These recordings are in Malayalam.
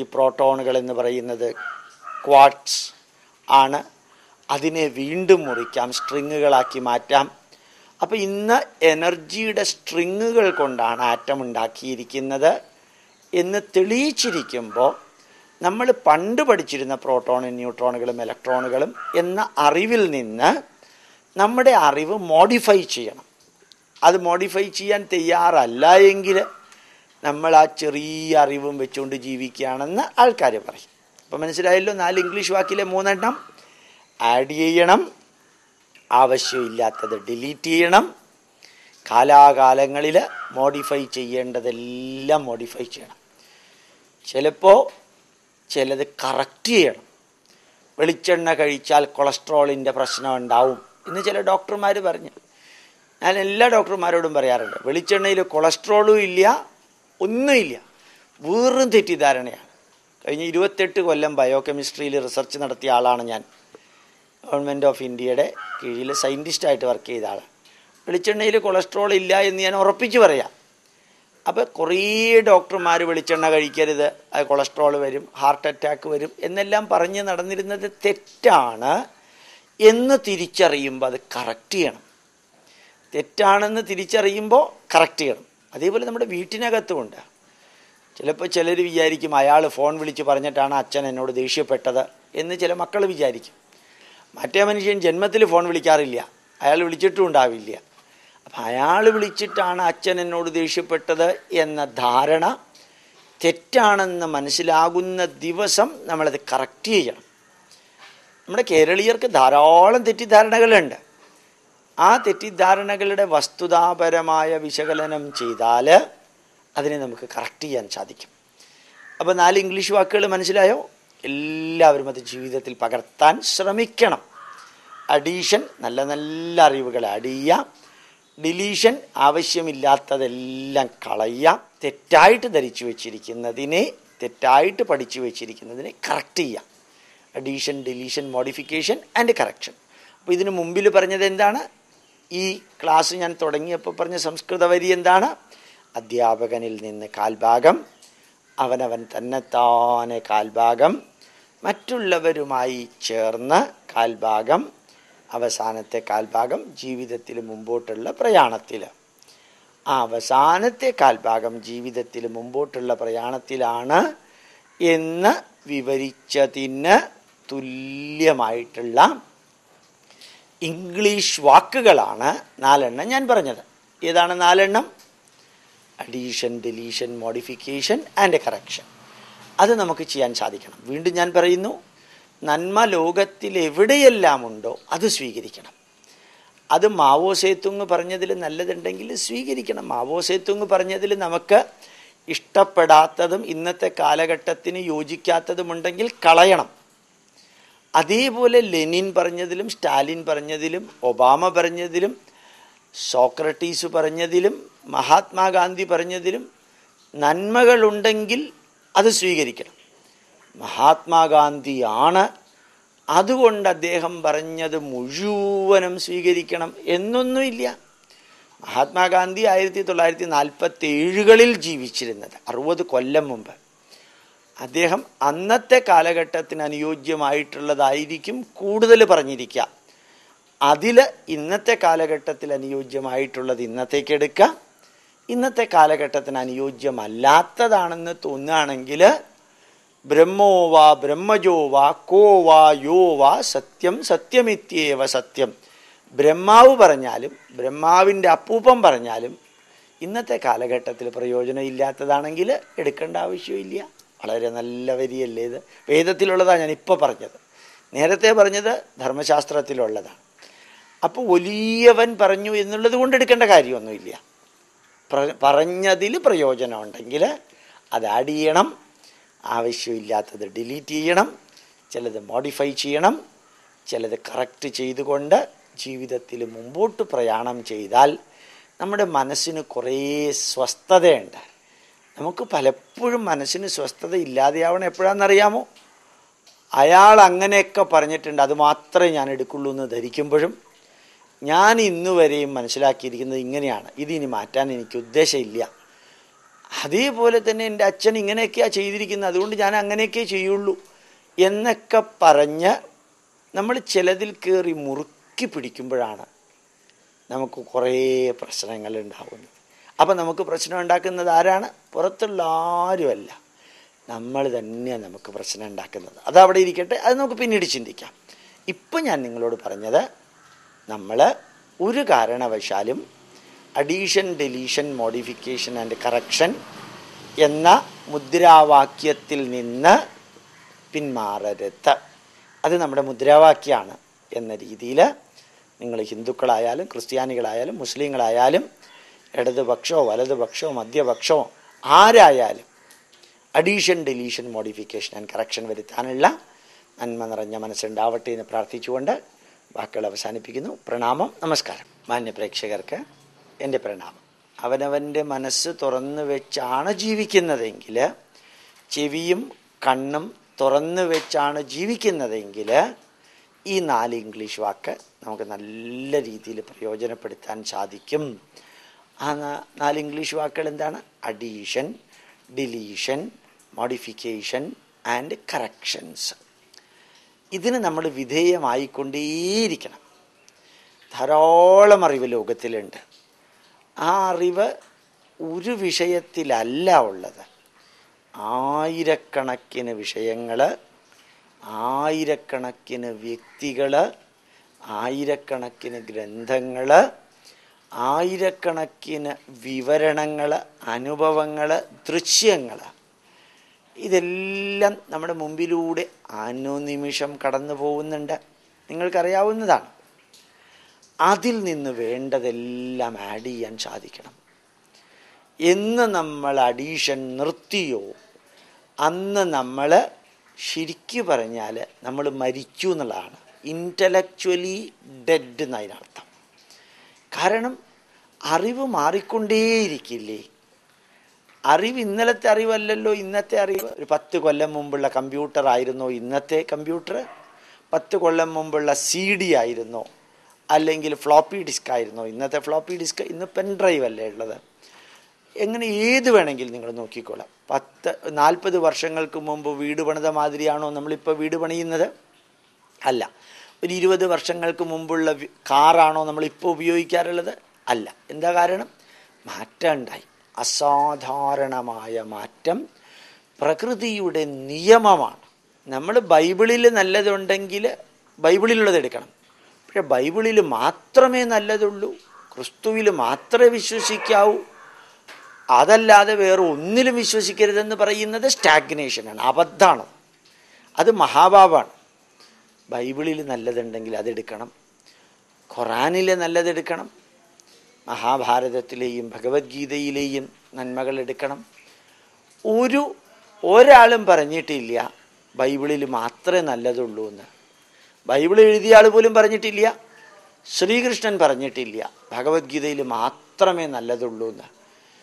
ഈ പ്രോട്ടോണുകൾ എന്ന് പറയുന്നത് ക്വാട്സ് ആണ്. അതിനെ വീണ്ടും മുറിക്കാം സ്ട്രിങ്ങുകളാക്കി മാറ്റാം. അപ്പോൾ ഇന്ന് എനർജിയുടെ സ്ട്രിങ്ങുകൾ കൊണ്ടാണ് ആറ്റം ഉണ്ടാക്കിയിരിക്കുന്നത് എന്ന് തെളിയിച്ചിരിക്കുമ്പോൾ നമ്മൾ പണ്ട് പഠിച്ചിരുന്ന പ്രോട്ടോണും ന്യൂട്രോണുകളും ഇലക്ട്രോണുകളും എന്ന അറിവിൽ നിന്ന് നമ്മുടെ അറിവ് മോഡിഫൈ ചെയ്യണം. അത് മോഡിഫൈ ചെയ്യാൻ തയ്യാറല്ല എങ്കിൽ നമ്മൾ ആ ചെറിയ അറിവും വെച്ചുകൊണ്ട് ജീവിക്കുകയാണെന്ന് ആൾക്കാർ പറയും. അപ്പം മനസ്സിലായല്ലോ നാല് ഇംഗ്ലീഷ് വാക്കിലെ മൂന്നെണ്ണം. ആഡ് ചെയ്യണം. ആവശ്യമില്ലാത്തത് ഡിലീറ്റ് ചെയ്യണം. കാലാകാലങ്ങളിൽ മോഡിഫൈ ചെയ്യേണ്ടതെല്ലാം മോഡിഫൈ ചെയ്യണം. ചിലപ്പോൾ ചിലത് കറക്റ്റ് ചെയ്യണം. വെളിച്ചെണ്ണ കഴിച്ചാൽ കൊളസ്ട്രോളിന്റെ പ്രശ്നം ഉണ്ടാവും എന്ന് ചില ഡോക്ടർമാർ പറഞ്ഞു. ഞാൻ എല്ലാ ഡോക്ടർമാരോടും പറയാറുണ്ട്. വെളിച്ചെണ്ണയിൽ കൊളസ്ട്രോളും ഇല്ല ഒന്നുമില്ല. വെറും തെറ്റിദ്ധാരണയാണ്. കഴിഞ്ഞ ഇരുപത്തെട്ട് കൊല്ലം ബയോ കെമിസ്ട്രിയിൽ റിസർച്ച് നടത്തിയ ആളാണ് ഞാൻ. ഗവൺമെന്റ് ഓഫ് ഇന്ത്യയുടെ കീഴിൽ സയന്റിസ്റ്റായിട്ട് വർക്ക് ചെയ്ത ആളാണ്. വെളിച്ചെണ്ണയിൽ കൊളസ്ട്രോൾ ഇല്ല എന്ന് ഞാൻ ഉറപ്പിച്ച് പറയാം. അപ്പോൾ കുറേ ഡോക്ടർമാർ വെളിച്ചെണ്ണ കഴിക്കരുത് അത് കൊളസ്ട്രോൾ വരും ഹാർട്ട് അറ്റാക്ക് വരും എന്നെല്ലാം പറഞ്ഞ് നടന്നിരുന്നത് തെറ്റാണ് എന്ന് തിരിച്ചറിയുമ്പോൾ അത് കറക്റ്റ് ചെയ്യണം. തെറ്റാണെന്ന് തിരിച്ചറിയുമ്പോൾ കറക്റ്റ് ചെയ്യണം. അതേപോലെ നമ്മുടെ വീട്ടിനകത്തുമുണ്ട് ചിലപ്പോൾ ചിലർ വിചാരിക്കും അയാൾ ഫോൺ വിളിച്ച് പറഞ്ഞിട്ടാണ് അച്ഛൻ എന്നോട് ദേഷ്യപ്പെട്ടത് എന്ന് ചില മക്കൾ വിചാരിക്കും. മറ്റേ മനുഷ്യൻ ജന്മത്തിൽ ഫോൺ വിളിക്കാറില്ല. അയാൾ വിളിച്ചിട്ടും ഉണ്ടാവില്ല. അപ്പം അയാൾ വിളിച്ചിട്ടാണ് അച്ഛൻ എന്നോട് ദേഷ്യപ്പെട്ടത് എന്ന ധാരണ തെറ്റാണെന്ന് മനസ്സിലാകുന്ന ദിവസം നമ്മളത് കറക്റ്റ് ചെയ്യണം. നമ്മുടെ കേരളീയർക്ക് ധാരാളം തെറ്റിദ്ധാരണകളുണ്ട്. ആ തെറ്റിദ്ധാരണകളുടെ വസ്തുതാപരമായ വിശകലനം ചെയ്താൽ അതിനെ നമുക്ക് കറക്റ്റ് ചെയ്യാൻ സാധിക്കും. അപ്പോൾ നാല് ഇംഗ്ലീഷ് വാക്കുകൾ മനസ്സിലായോ? എല്ലാവരും അത് ജീവിതത്തിൽ പകർത്താൻ ശ്രമിക്കണം. അഡീഷൻ നല്ല നല്ല അറിവുകൾ ആഡ് ചെയ്യുക ഡിലീഷൻ ആവശ്യമില്ലാത്തതെല്ലാം കളയുക. തെറ്റായിട്ട് ധരിച്ചു വെച്ചിരിക്കുന്നതിനെ തെറ്റായിട്ട് പഠിച്ചു വെച്ചിരിക്കുന്നതിനെ കറക്റ്റ് ചെയ്യുക. Addition deletion modification and correction അപ്പോൾ ഇതിനു മുമ്പിൽ പറഞ്ഞത് എന്താണ്? ഈ ക്ലാസ് ഞാൻ തുടങ്ങിയപ്പോൾ പറഞ്ഞ സംസ്കൃത വരി എന്താണ്? അധ്യാപകനിൽ നിന്ന് കാൽഭാഗം അവനവൻ തന്നെത്താനെ കാൽഭാഗം മറ്റുള്ളവരുമായി ചേർന്ന് കാൽഭാഗം അവസാനത്തെ കാൽഭാഗം ജീവിതത്തിൽ മുമ്പോട്ടുള്ള പ്രയാണത്തിൽ. ആ അവസാനത്തെ കാൽഭാഗം ജീവിതത്തിൽ മുമ്പോട്ടുള്ള പ്രയാണത്തിലാണ് എന്ന് വിവരിച്ചതിന് തുല്യമായിട്ടുള്ള ഇംഗ്ലീഷ് വാക്കുകളാണ് നാലെണ്ണം ഞാൻ പറഞ്ഞത്. ഏതാണ് നാലെണ്ണം? Addition deletion modification and correction അത് നമുക്ക് ചെയ്യാൻ സാധിക്കണം. വീണ്ടും ഞാൻ പറയുന്നു നന്മ ലോകത്തിൽ എവിടെയെല്ലാം ഉണ്ടോ അത് സ്വീകരിക്കണം. അത് മാവോ സേത്തുങ് പറഞ്ഞതിൽ നല്ലതുണ്ടെങ്കിൽ സ്വീകരിക്കണം. മാവോ സേത്തുങ് പറഞ്ഞതിൽ നമുക്ക് ഇഷ്ടപ്പെടാത്തതും ഇന്നത്തെ കാലഘട്ടത്തിന് യോജിക്കാത്തതുമുണ്ടെങ്കിൽ കളയണം. അതേപോലെ ലെനിൻ പറഞ്ഞതിലും സ്റ്റാലിൻ പറഞ്ഞതിലും ഒബാമ പറഞ്ഞതിലും സോക്രട്ടീസ് പറഞ്ഞതിലും മഹാത്മാഗാന്ധി പറഞ്ഞതിലും നന്മകളുണ്ടെങ്കിൽ അത് സ്വീകരിക്കണം. മഹാത്മാഗാന്ധിയാണ് അതുകൊണ്ട് അദ്ദേഹം പറഞ്ഞത് മുഴുവനും സ്വീകരിക്കണം എന്നൊന്നുമില്ല. മഹാത്മാഗാന്ധി ആയിരത്തി തൊള്ളായിരത്തി നാൽപ്പത്തി ഏഴുകളിൽ ജീവിച്ചിരുന്നത് അറുപത് കൊല്ലം മുമ്പ്. അദ്ദേഹം അന്നത്തെ കാലഘട്ടത്തിന് അനുയോജ്യമായിട്ടുള്ളതായിരിക്കും കൂടുതൽ പറഞ്ഞിരിക്കുക. അതിൽ ഇന്നത്തെ കാലഘട്ടത്തിൽ അനുയോജ്യമായിട്ടുള്ളത് ഇന്നത്തേക്ക് എടുക്കുക. ഇന്നത്തെ കാലഘട്ടത്തിന് അനുയോജ്യമല്ലാത്തതാണെന്ന് തോന്നുകയാണെങ്കിൽ കോ വാ യോ വാ സത്യം സത്യമിത്യേവ സത്യം. ബ്രഹ്മാവ് പറഞ്ഞാലും ബ്രഹ്മാവിന്റെ അപ്പൂപ്പം പറഞ്ഞാലും ഇന്നത്തെ കാലഘട്ടത്തിൽ പ്രയോജനമില്ലാത്തതാണെങ്കിൽ എടുക്കേണ്ട ആവശ്യമില്ല. വളരെ നല്ല വരിയല്ലേ ഇത്? വേദത്തിലുള്ളതാണ് ഞാൻ ഇപ്പോൾ പറഞ്ഞത്. നേരത്തെ പറഞ്ഞത് ധർമ്മശാസ്ത്രത്തിലുള്ളതാണ്. അപ്പോൾ വലിയവൻ പറഞ്ഞു എന്നുള്ളത് കൊണ്ട് എടുക്കേണ്ട കാര്യമൊന്നുമില്ല. പറഞ്ഞതിൽ പ്രയോജനം ഉണ്ടെങ്കിൽ അത് ആഡ് ചെയ്യണം. ആവശ്യമില്ലാത്തത് ഡിലീറ്റ് ചെയ്യണം. ചിലത് മോഡിഫൈ ചെയ്യണം. ചിലത് കറക്റ്റ് ചെയ്തുകൊണ്ട് ജീവിതത്തിൽ മുമ്പോട്ട് പ്രയാണം ചെയ്താൽ നമ്മുടെ മനസ്സിന് കുറേ സ്വസ്ഥതയുണ്ട്. നമുക്ക് പലപ്പോഴും മനസ്സിന് സ്വസ്ഥത ഇല്ലാതെയാവണം എപ്പോഴാണെന്നറിയാമോ? അയാൾ അങ്ങനെയൊക്കെ പറഞ്ഞിട്ടുണ്ട്. അത് മാത്രമേ ഞാൻ എടുക്കുള്ളൂ എന്ന് ധരിക്കുമ്പോഴും ഞാൻ ഇന്നുവരെയും മനസ്സിലാക്കിയിരിക്കുന്നത് ഇങ്ങനെയാണ്. ഇതിനി മാറ്റാൻ എനിക്ക് ഉദ്ദേശമില്ല. അതേപോലെ തന്നെ എന്റെ അച്ഛൻ ഇങ്ങനെയൊക്കെയാണ് ചെയ്തിരിക്കുന്നത്. അതുകൊണ്ട് ഞാൻ അങ്ങനെയൊക്കെ ചെയ്യുള്ളൂ എന്നൊക്കെ പറഞ്ഞ് നമ്മൾ ചിലതിൽ കയറി മുറുക്കി പിടിക്കുമ്പോഴാണ് നമുക്ക് കുറേ പ്രശ്നങ്ങൾ ഉണ്ടാവുന്നത്. അപ്പം നമുക്ക് പ്രശ്നം ഉണ്ടാക്കുന്നത് ആരാണ്? പുറത്തുള്ള ആരുമല്ല. നമ്മൾ തന്നെയാണ് നമുക്ക് പ്രശ്നം ഉണ്ടാക്കുന്നത്. അതവിടെ ഇരിക്കട്ടെ അത് നമുക്ക് പിന്നീട് ചിന്തിക്കാം. ഇപ്പം ഞാൻ നിങ്ങളോട് പറഞ്ഞത് നമ്മൾ ഒരു കാരണവശാലും addition deletion modification and correction എന്ന മുദ്രാവാക്യത്തിൽ നിന്ന് പിന്മാറരുത്. അത് നമ്മുടെ മുദ്രാവാക്യമാണ് എന്ന രീതിയിൽ നിങ്ങൾ ഹിന്ദുക്കളായാലും ക്രിസ്ത്യാനികളായാലും മുസ്ലിങ്ങളായാലും ഇടതുപക്ഷമോ വലതുപക്ഷോ മധ്യപക്ഷോ ആരായാലും addition deletion modification and correction വരുത്താനുള്ള നന്മ നിറഞ്ഞ മനസ്സുണ്ടാവട്ടെ എന്ന് പ്രാർത്ഥിച്ചുകൊണ്ട് വാക്കുകൾ അവസാനിപ്പിക്കുന്നു. പ്രണാമം. നമസ്കാരം. മാന്യ പ്രേക്ഷകർക്ക് എന്റെ പ്രണാമം. അവനവന്റെ മനസ്സ് തുറന്നു വെച്ചാണ് ജീവിക്കുന്നതെങ്കിൽ ചെവിയും കണ്ണും തുറന്നു വെച്ചാണ് ജീവിക്കുന്നതെങ്കിൽ ഈ നാല് ഇംഗ്ലീഷ് വാക്ക് നമുക്ക് നല്ല രീതിയിൽ പ്രയോജനപ്പെടുത്താൻ സാധിക്കും. ആ നാല് ഇംഗ്ലീഷ് വാക്കുകൾ എന്താണ്? Addition deletion modification and corrections ഇതിന് നമ്മൾ വിധേയമായിക്കൊണ്ടേയിരിക്കണം. ധാരാളം അറിവ് ലോകത്തിലുണ്ട്. ആ അറിവ് ഒരു വിഷയത്തിലല്ല ഉള്ളത്. ആയിരക്കണക്കിന് വിഷയങ്ങൾ ആയിരക്കണക്കിന് വ്യക്തികൾ ആയിരക്കണക്കിന് ഗ്രന്ഥങ്ങൾ ആയിരക്കണക്കിന് വിവരണങ്ങൾ അനുഭവങ്ങൾ ദൃശ്യങ്ങൾ ഇതെല്ലാം നമ്മുടെ മുമ്പിലൂടെ അനുനിമിഷം കടന്നു പോകുന്നുണ്ട്. നിങ്ങൾക്കറിയാവുന്നതാണ്. അതിൽ നിന്ന് വേണ്ടതെല്ലാം ആഡ് ചെയ്യാൻ സാധിക്കണം. എന്ന് നമ്മൾ അഡീഷൻ നിർത്തിയോ അന്ന് നമ്മൾ ശരിക്കു പറഞ്ഞാൽ നമ്മൾ മരിച്ചു എന്നുള്ളതാണ്. ഇന്റലക്ച്വലി ഡെഡ് എന്നതിനർത്ഥം കാരണം അറിവ് മാറിക്കൊണ്ടേയിരിക്കില്ലേ? അറിവ് ഇന്നലത്തെ അറിവല്ലല്ലോ ഇന്നത്തെ അറിവ്. ഒരു പത്ത് കൊല്ലം മുമ്പുള്ള കമ്പ്യൂട്ടർ ആയിരുന്നോ ഇന്നത്തെ കമ്പ്യൂട്ടർ പത്ത് കൊല്ലം മുമ്പുള്ള സി ഡി ആയിരുന്നോ? അല്ലെങ്കിൽ ഫ്ലോപ്പി ഡിസ്ക് ആയിരുന്നോ? ഇന്നത്തെ ഫ്ലോപ്പി ഡിസ്ക് ഇന്ന് പെൻ ഡ്രൈവ് അല്ലേ ഉള്ളത്? എങ്ങനെ ഏത് വേണമെങ്കിലും നിങ്ങൾ നോക്കിക്കോളാം. പത്ത് നാൽപ്പത് വർഷങ്ങൾക്ക് മുമ്പ് വീട് പണിത മാതിരിയാണോ നമ്മളിപ്പോൾ വീട് പണിയുന്നത്? അല്ല. ഒരു ഇരുപത് വർഷങ്ങൾക്ക് മുമ്പുള്ള കാറാണോ നമ്മളിപ്പോൾ ഉപയോഗിക്കാറുള്ളത്? അല്ല. എന്താ കാരണം? മാറ്റം ഉണ്ടായി അസാധാരണമായ മാറ്റം പ്രകൃതിയുടെ നിയമമാണ്. നമ്മൾ ബൈബിളിൽ നല്ലതുണ്ടെങ്കിൽ ബൈബിളിലുള്ളത് എടുക്കണം. പക്ഷെ ബൈബിളിൽ മാത്രമേ നല്ലതുള്ളൂ. ക്രിസ്തുവിൽ മാത്രമേ വിശ്വസിക്കാവൂ. അതല്ലാതെ വേറെ ഒന്നിലും വിശ്വസിക്കരുതെന്ന് പറയുന്നത് സ്റ്റാഗ്നേഷനാണ് അബദ്ധമാണ്. അത് മഹാഭാവാണ്. ബൈബിളിൽ നല്ലതുണ്ടെങ്കിൽ അതെടുക്കണം. ഖുറാനിൽ നല്ലതെടുക്കണം. മഹാഭാരതത്തിലെയും ഭഗവത്ഗീതയിലെയും നന്മകൾ എടുക്കണം ഒരു ഒരാളും പറഞ്ഞിട്ടില്ല ബൈബിളിൽ മാത്രമേ നല്ലതുള്ളൂ എന്ന്. ബൈബിൾ എഴുതിയ ആൾ പോലും പറഞ്ഞിട്ടില്ല ശ്രീകൃഷ്ണൻ പറഞ്ഞിട്ടില്ല ഭഗവത്ഗീതയിൽ മാത്രമേ നല്ലതുള്ളൂ എന്ന്.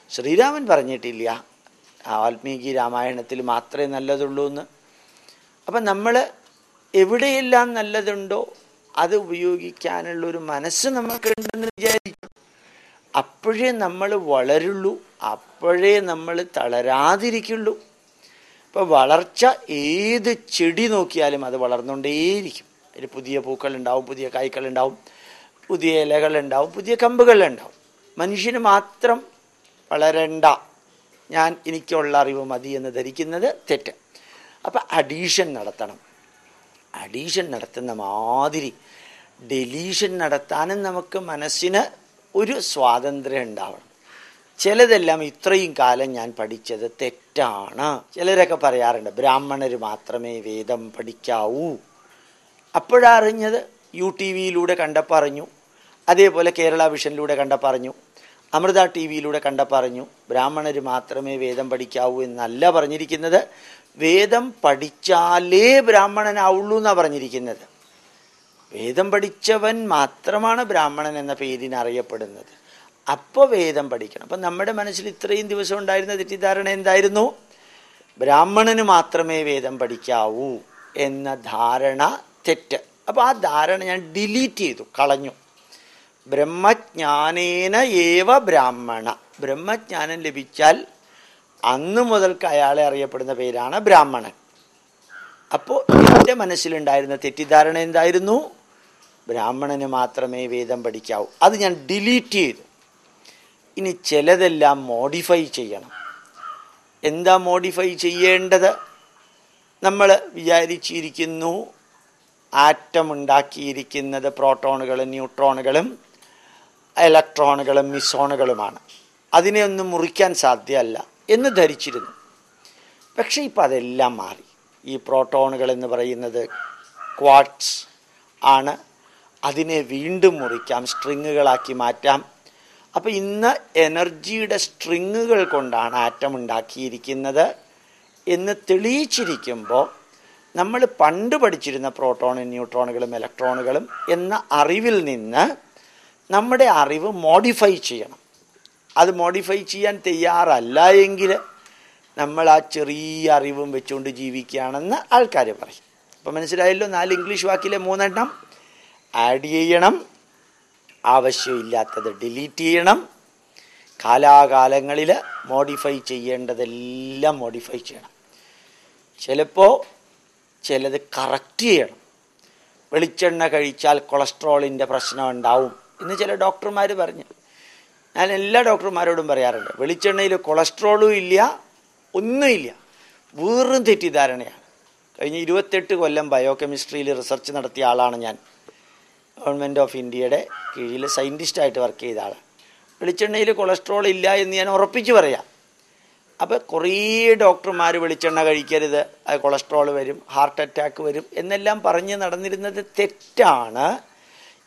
ശ്രീരാമൻ പറഞ്ഞിട്ടില്ല വാൽമീകി രാമായണത്തിൽ മാത്രമേ നല്ലതുള്ളൂ എന്ന്. അപ്പം നമ്മൾ എവിടെയെല്ലാം നല്ലതുണ്ടോ അത് ഉപയോഗിക്കാനുള്ളൊരു മനസ്സ് നമുക്കുണ്ടെന്ന് വിചാരിക്കും. അപ്പോഴേ നമ്മൾ വളരുള്ളൂ അപ്പോഴേ നമ്മൾ തളരാതിരിക്കുള്ളൂ. ഇപ്പോൾ വളർച്ച ഏത് ചെടി നോക്കിയാലും അത് വളർന്നുകൊണ്ടേയിരിക്കും അതിൽ പുതിയ പൂക്കൾ ഉണ്ടാവും പുതിയ കായ്ക്കളുണ്ടാവും പുതിയ ഇലകൾ ഉണ്ടാവും പുതിയ കമ്പുകൾ ഉണ്ടാവും മനുഷ്യന് മാത്രം വളരണ്ട. ഞാൻ എനിക്കുള്ള അറിവ് മതി എന്ന് ധരിക്കുന്നത് തെറ്റ്. അപ്പം അഡീഷൻ നടത്തണം. അഡീഷൻ നടത്തുന്ന മാതിരി ഡെലീഷൻ നടത്താനും നമുക്ക് മനസ്സിന് ഒരു സ്വാതന്ത്ര്യം ഉണ്ടാവണം. ചിലതെല്ലാം ഇത്രയും കാലം ഞാൻ പഠിച്ചത് തെറ്റാണ്. ചിലരൊക്കെ പറയാറുണ്ട് ബ്രാഹ്മണർ മാത്രമേ വേദം പഠിക്കാവൂ. അപ്പോഴറിഞ്ഞത് യു ടി വിയിലൂടെ കണ്ടപ്പോൾ അറിഞ്ഞു അതേപോലെ കേരള വിഷനിലൂടെ കണ്ടപ്പോൾ അറിഞ്ഞു അമൃത ടി വിയിലൂടെ കണ്ടപ്പോൾ അറിഞ്ഞു ബ്രാഹ്മണർ മാത്രമേ വേദം പഠിക്കാവൂ എന്നല്ല പറഞ്ഞിരിക്കുന്നത്. വേദം പഠിച്ചാലേ ബ്രാഹ്മണനാവുള്ളൂ എന്നാണ് പറഞ്ഞിരിക്കുന്നത്. വേദം പഠിച്ചവൻ മാത്രമാണ് ബ്രാഹ്മണൻ എന്ന പേരിന് അറിയപ്പെടുന്നത്. അപ്പോൾ വേദം പഠിക്കണം. അപ്പം നമ്മുടെ മനസ്സിൽ ഇത്രയും ദിവസം ഉണ്ടായിരുന്ന തെറ്റിദ്ധാരണ എന്തായിരുന്നു? ബ്രാഹ്മണന് മാത്രമേ വേദം പഠിക്കാവൂ എന്ന ധാരണ തെറ്റ്. അപ്പോൾ ആ ധാരണ ഞാൻ ഡിലീറ്റ് ചെയ്തു കളഞ്ഞു. ബ്രഹ്മജ്ഞാനേന ഏവ ബ്രാഹ്മണ. ബ്രഹ്മജ്ഞാനം ലഭിച്ചാൽ അന്ന് മുതൽക്ക് അയാളെ അറിയപ്പെടുന്ന പേരാണ് ബ്രാഹ്മണൻ. അപ്പോൾ എന്റെ മനസ്സിലുണ്ടായിരുന്ന തെറ്റിദ്ധാരണ എന്തായിരുന്നു? ബ്രാഹ്മണന് മാത്രമേ വേദം പഠിക്കാവൂ. അത് ഞാൻ ഡിലീറ്റ് ചെയ്തു. ഇനി ചിലതെല്ലാം മോഡിഫൈ ചെയ്യണം. എന്താ മോഡിഫൈ ചെയ്യേണ്ടത്? നമ്മൾ വിചാരിച്ചിരിക്കുന്നു ആറ്റം ഉണ്ടാക്കിയിരിക്കുന്നത് പ്രോട്ടോണുകളും ന്യൂട്രോണുകളും ഇലക്ട്രോണുകളും മിസോണുകളുമാണ്. അതിനെ ഒന്നും മുറിക്കാൻ സാധ്യമല്ല എന്ന് ധരിച്ചിരുന്നു. പക്ഷേ ഇപ്പം അതെല്ലാം മാറി. ഈ പ്രോട്ടോണുകൾ എന്ന് പറയുന്നത് ക്വാട്സ് ആണ്. അതിനെ വീണ്ടും മുറിക്കാം സ്ട്രിങ്ങുകളാക്കി മാറ്റാം. അപ്പോൾ ഇന്ന് എനർജിയുടെ സ്ട്രിങ്ങുകൾ കൊണ്ടാണ് ആറ്റം ഉണ്ടാക്കിയിരിക്കുന്നത് എന്ന് തെളിയിച്ചിരിക്കുമ്പോൾ നമ്മൾ പണ്ട് പഠിച്ചിരുന്ന പ്രോട്ടോണും ന്യൂട്രോണുകളും ഇലക്ട്രോണുകളും എന്ന അറിവിൽ നിന്ന് നമ്മുടെ അറിവ് മോഡിഫൈ ചെയ്യണം. അത് മോഡിഫൈ ചെയ്യാൻ തയ്യാറല്ല എങ്കിൽ നമ്മൾ ആ ചെറിയ അറിവും വെച്ചുകൊണ്ട് ജീവിക്കുകയാണെന്ന് ആൾക്കാർ പറയും. അപ്പോൾ മനസ്സിലായല്ലോ നാല് ഇംഗ്ലീഷ് വാക്കിലെ മൂന്നെണ്ണം? ആഡ് ചെയ്യണം. ആവശ്യമില്ലാത്തത് ഡിലീറ്റ് ചെയ്യണം. കാലാകാലങ്ങളിൽ മോഡിഫൈ ചെയ്യേണ്ടതെല്ലാം മോഡിഫൈ ചെയ്യണം. ചിലപ്പോൾ ചിലത് കറക്റ്റ് ചെയ്യണം. വെളിച്ചെണ്ണ കഴിച്ചാൽ കൊളസ്ട്രോളിന്റെ പ്രശ്നം ഉണ്ടാവും എന്ന് ചില ഡോക്ടർമാർ പറഞ്ഞു. ഞാൻ എല്ലാ ഡോക്ടർമാരോടും പറയാറുണ്ട് വെളിച്ചെണ്ണയിൽ കൊളസ്ട്രോളും ഇല്ല ഒന്നുമില്ല. വെറും തെറ്റിദ്ധാരണയാണ്. കഴിഞ്ഞ ഇരുപത്തെട്ട് കൊല്ലം ബയോകെമിസ്ട്രിയിൽ റിസർച്ച് നടത്തിയ ആളാണ് ഞാൻ. ഗവൺമെന്റ് ഓഫ് ഇന്ത്യയുടെ കീഴിൽ സയന്റിസ്റ്റായിട്ട് വർക്ക് ചെയ്ത ആൾ വെളിച്ചെണ്ണയിൽ കൊളസ്ട്രോൾ ഇല്ല എന്ന് ഞാൻ ഉറപ്പിച്ച് പറയാം. അപ്പോൾ കുറേ ഡോക്ടർമാർ വെളിച്ചെണ്ണ കഴിക്കരുത് അത് കൊളസ്ട്രോൾ വരും ഹാർട്ട് അറ്റാക്ക് വരും എന്നെല്ലാം പറഞ്ഞ് നടന്നിരുന്നത് തെറ്റാണ്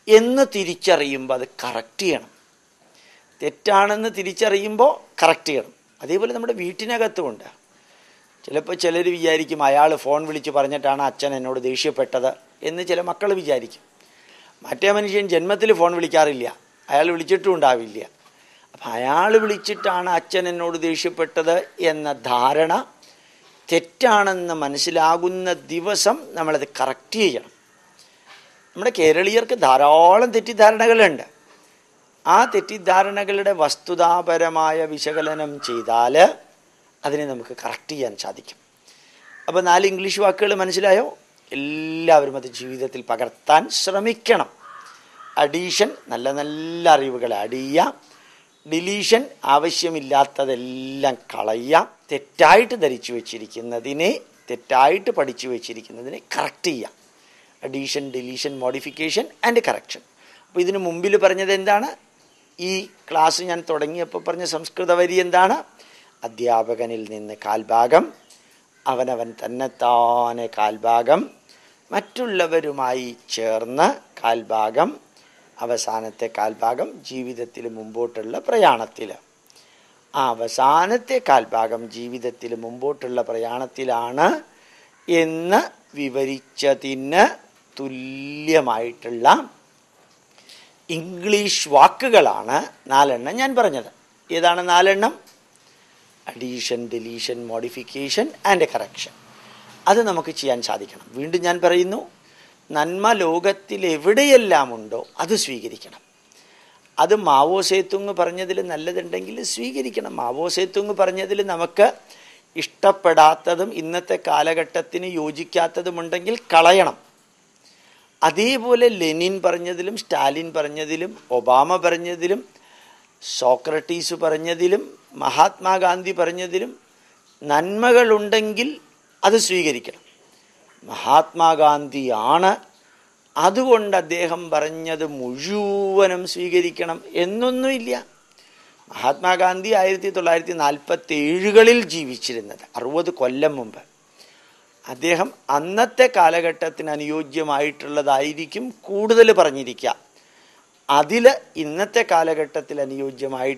എന്ന് തിരിച്ചറിയുമ്പോൾ അത് കറക്റ്റ് ചെയ്യണം. തെറ്റാണെന്ന് തിരിച്ചറിയുമ്പോൾ കറക്റ്റ് ചെയ്യണം. അതേപോലെ നമ്മുടെ വീട്ടിനകത്തുമുണ്ട്. ചിലപ്പോൾ ചിലർ വിചാരിക്കും അയാൾ ഫോൺ വിളിച്ച് പറഞ്ഞിട്ടാണ് അച്ഛൻ എന്നോട് ദേഷ്യപ്പെട്ടത് എന്ന് ചില മക്കൾ വിചാരിക്കും. മറ്റേ മനുഷ്യൻ ജന്മത്തിൽ ഫോൺ വിളിക്കാറില്ല. അയാൾ വിളിച്ചിട്ടും ഉണ്ടാവില്ല. അപ്പം അയാൾ വിളിച്ചിട്ടാണ് അച്ഛൻ എന്നോട് ദേഷ്യപ്പെട്ടത് എന്ന ധാരണ തെറ്റാണെന്ന് മനസ്സിലാകുന്ന ദിവസം നമ്മളത് കറക്റ്റ് ചെയ്യണം. നമ്മുടെ കേരളീയർക്ക് ധാരാളം തെറ്റിദ്ധാരണകളുണ്ട്. ആ തെറ്റിദ്ധാരണകളുടെ വസ്തുതാപരമായ വിശകലനം ചെയ്താൽ അതിനെ നമുക്ക് കറക്റ്റ് ചെയ്യാൻ സാധിക്കും. അപ്പോൾ നാല് ഇംഗ്ലീഷ് വാക്കുകൾ മനസ്സിലായോ? എല്ലാവരും അത് ജീവിതത്തിൽ പകർത്താൻ ശ്രമിക്കണം. അഡീഷൻ നല്ല നല്ല അറിവുകൾ ആഡ് ചെയ്യാം ഡിലീഷൻ ആവശ്യമില്ലാത്തതെല്ലാം കളയുക. തെറ്റായിട്ട് ധരിച്ചു വെച്ചിരിക്കുന്നതിനെ തെറ്റായിട്ട് പഠിച്ചു വെച്ചിരിക്കുന്നതിനെ കറക്റ്റ് ചെയ്യാം addition deletion modification and correction അപ്പോൾ ഇതിനു മുമ്പിൽ പറഞ്ഞത് എന്താണ്? ഈ ക്ലാസ് ഞാൻ തുടങ്ങിയപ്പോൾ പറഞ്ഞ സംസ്കൃത വരി എന്താണ്? അധ്യാപകനിൽ നിന്ന് കാൽഭാഗം അവനവൻ തന്നെത്താനെ കാൽഭാഗം മറ്റുള്ളവരുമായി ചേർന്ന് കാൽഭാഗം അവസാനത്തെ കാൽഭാഗം ജീവിതത്തിൽ മുമ്പോട്ടുള്ള പ്രയാണത്തിൽ. ആ അവസാനത്തെ കാൽഭാഗം ജീവിതത്തിൽ മുമ്പോട്ടുള്ള പ്രയാണത്തിലാണ് എന്ന് വിവരിച്ചതിന് തുല്യമായിട്ടുള്ള ഇംഗ്ലീഷ് വാക്കുകളാണ് നാലെണ്ണം ഞാൻ പറഞ്ഞത്. ഏതാണ് നാലെണ്ണം? Addition deletion modification and correction അത് നമുക്ക് ചെയ്യാൻ സാധിക്കണം. വീണ്ടും ഞാൻ പറയുന്നു നന്മ ലോകത്തിൽ എവിടെയെല്ലാം ഉണ്ടോ അത് സ്വീകരിക്കണം. അത് മാവോ സേത്തുങ് പറഞ്ഞതിൽ നല്ലതുണ്ടെങ്കിൽ സ്വീകരിക്കണം. മാവോ സേത്തുങ് പറഞ്ഞതിൽ നമുക്ക് ഇഷ്ടപ്പെടാത്തതും ഇന്നത്തെ കാലഘട്ടത്തിന് യോജിക്കാത്തതുമുണ്ടെങ്കിൽ കളയണം. അതേപോലെ ലെനിൻ പറഞ്ഞതിലും സ്റ്റാലിൻ പറഞ്ഞതിലും ഒബാമ പറഞ്ഞതിലും സോക്രട്ടീസ് പറഞ്ഞതിലും മഹാത്മാഗാന്ധി പറഞ്ഞതിലും നന്മകളുണ്ടെങ്കിൽ അത് സ്വീകരിക്കണം. മഹാത്മാഗാന്ധിയാണ് അതുകൊണ്ട് അദ്ദേഹം പറഞ്ഞത് മുഴുവനും സ്വീകരിക്കണം എന്നൊന്നുമില്ല. മഹാത്മാഗാന്ധി ആയിരത്തി തൊള്ളായിരത്തി നാൽപ്പത്തി ഏഴുകളിൽ ജീവിച്ചിരുന്നത് അറുപത് കൊല്ലം മുമ്പ്. അദ്ദേഹം അന്നത്തെ കാലഘട്ടത്തിന് അനുയോജ്യമായിട്ടുള്ളതായിരിക്കും കൂടുതൽ പറഞ്ഞിരിക്കുക. അതിൽ ഇന്നത്തെ കാലഘട്ടത്തിൽ അനുയോജ്യമായിട്ട്